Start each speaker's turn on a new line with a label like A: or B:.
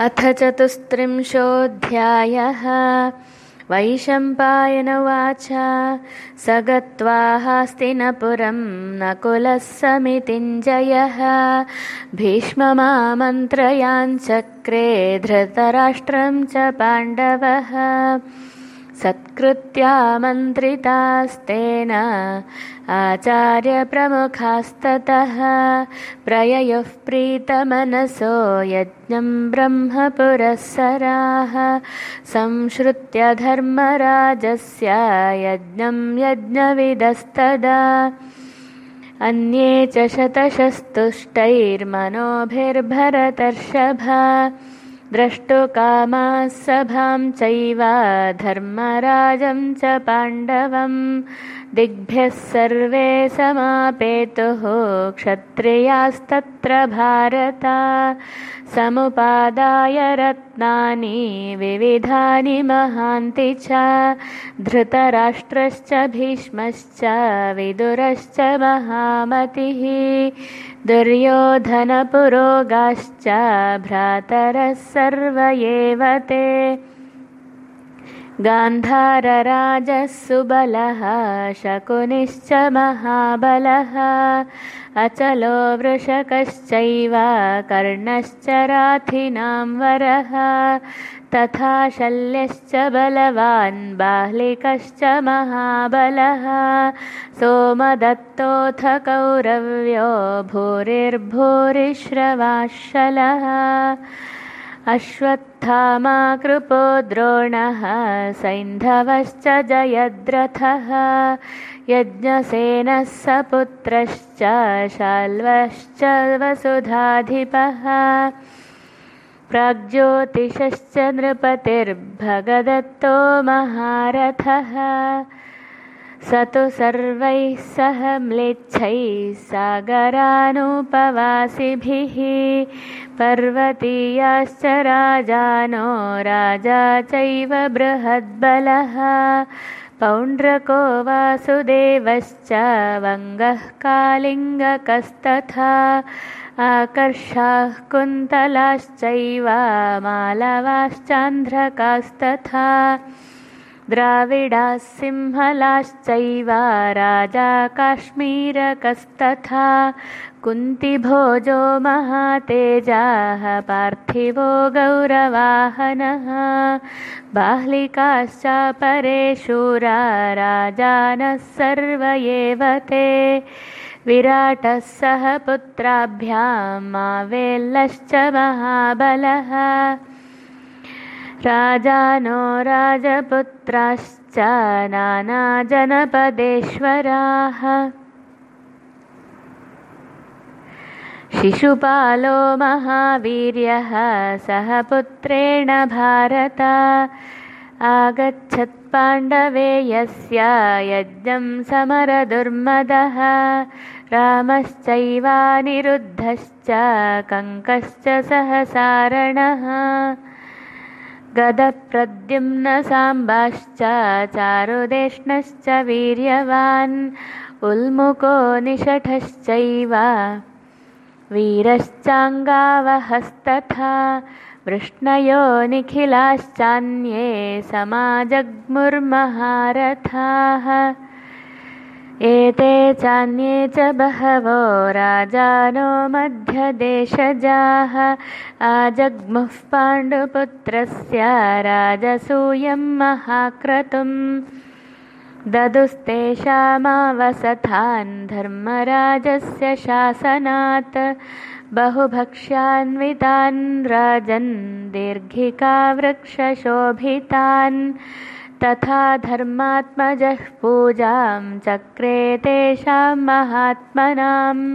A: अथ चतुस्त्रिंशोऽध्यायः। वैशम्पायन उवाच स गत्वा हास्तिनपुरं नकुलः समितिञ्जयः भीष्ममामन्त्रयाञ्चक्रे धृतराष्ट्रं च पाण्डवः सत्कृत्यामन्त्रितास्तेन आचार्यप्रमुखास्ततः प्रययुः प्रीतमनसो यज्ञं ब्रह्मपुरःसराः संश्रुत्य धर्मराजस्य यज्ञं यज्ञविदस्तदा। अन्ये च शतशस्तुष्टैर्मनोभिर्भरतर्षभा द्रष्टुकामाः सभां चैव धर्मराजं च पाण्डवं दिग्भ्यः सर्वे समापेतुः क्षत्रियास्तत्र भारता। समुपादाय रत्नानि विविधानि महान्ति च। धृतराष्ट्रश्च भीष्मश्च विदुरश्च महामतिः। दुर्योधनपुरोगाश्च भ्रातरः सर्व एव ते गान्धारराजः सुबलः शकुनिश्च महाबलः अचलो वृषकश्चैव कर्णश्च राथिनां वरः तथा शल्यश्च बलवान् बाह्लिकश्च महाबलः सोमदत्तोऽथ कौरव्यो भूरिर्भूरिश्रवाशलः अश्वत्थामाकृपो द्रोणः सैन्धवश्च जयद्रथः यज्ञसेनः सपुत्रश्च शाल्वश्च वसुधाधिपः प्राग्ज्योतिषश्च नृपतिर्भगदत्तो महारथः। स तु सर्वैः सह म्लेच्छैः सागरानुपवासिभिः पर्वतीयाश्च राजानो राजा चैव बृहद्बलः। पौण्ड्रको वासुदेवश्च वङ्गः कालिङ्गकस्तथा। आकर्षाः कुन्तलाश्चैव मालवाश्चान्ध्रकास्तथा। द्राविडाः सिंहलाश्चैव राजा काश्मीरकस्तथा कुन्तिभोजो महातेजाः पार्थिवो गौरवाहनः। बाह्लिकाश्च परेशूरा राजानः सर्व एव ते। विराटः सह पुत्राभ्यां मावेल्लश्च महाबलः। राजानो राजपुत्राश्च नानाजनपदेश्वराः शिशुपालो महावीर्यः सह पुत्रेण भारत। आगच्छत्पाण्डवे यस्य यज्ञं समरदुर्मदः। रामश्चैवानिरुद्धश्च कङ्कश्च सहसारणः। गदप्रद्युम्नसाम्बाश्च चारुदेष्णश्च वीर्यवान्। उल्मुको निषठश्चैव वीरश्चाङ्गावहस्तथा वृष्णयो निखिलाश्चान्ये समाजग्मुर्महारथाः। एते चान्ये च बहवो राजानो मध्यदेशजाः। आजग्मुः पाण्डुपुत्रस्य राजसूयं महाक्रतुम् ददुस्तेषामावसथान् धर्मराजस्य शासनात् बहुभक्ष्यान्वितान् राजन् दीर्घिकावृक्षशोभितान् तथा धर्मात्मजः पूजां चक्रे तेषां महात्मनाम्